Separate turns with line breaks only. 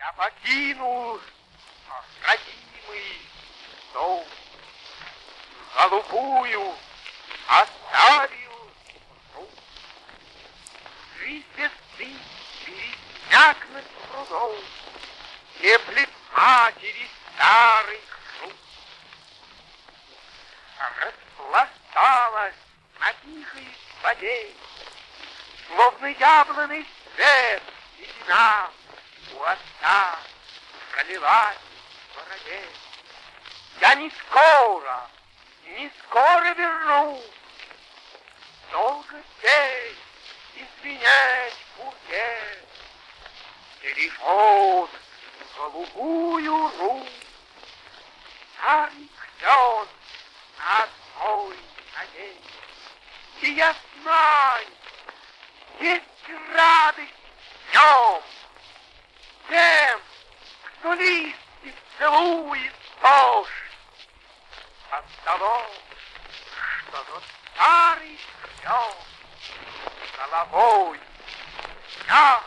Я покинул родимый дом, голубую оставил руку. Без ты пересняк над прудом, теплит матери старый круг. Распласталась на тихой воде, словно яблоный цвет седина у отца пролилась в бороде. Я не скоро, не скоро вернусь, долго здесь извинять пути. Телефон голубую руку, старый клен на одной ноге. И я знаю, есть кто листьев целует дождь. От того, что тот старый клен головой я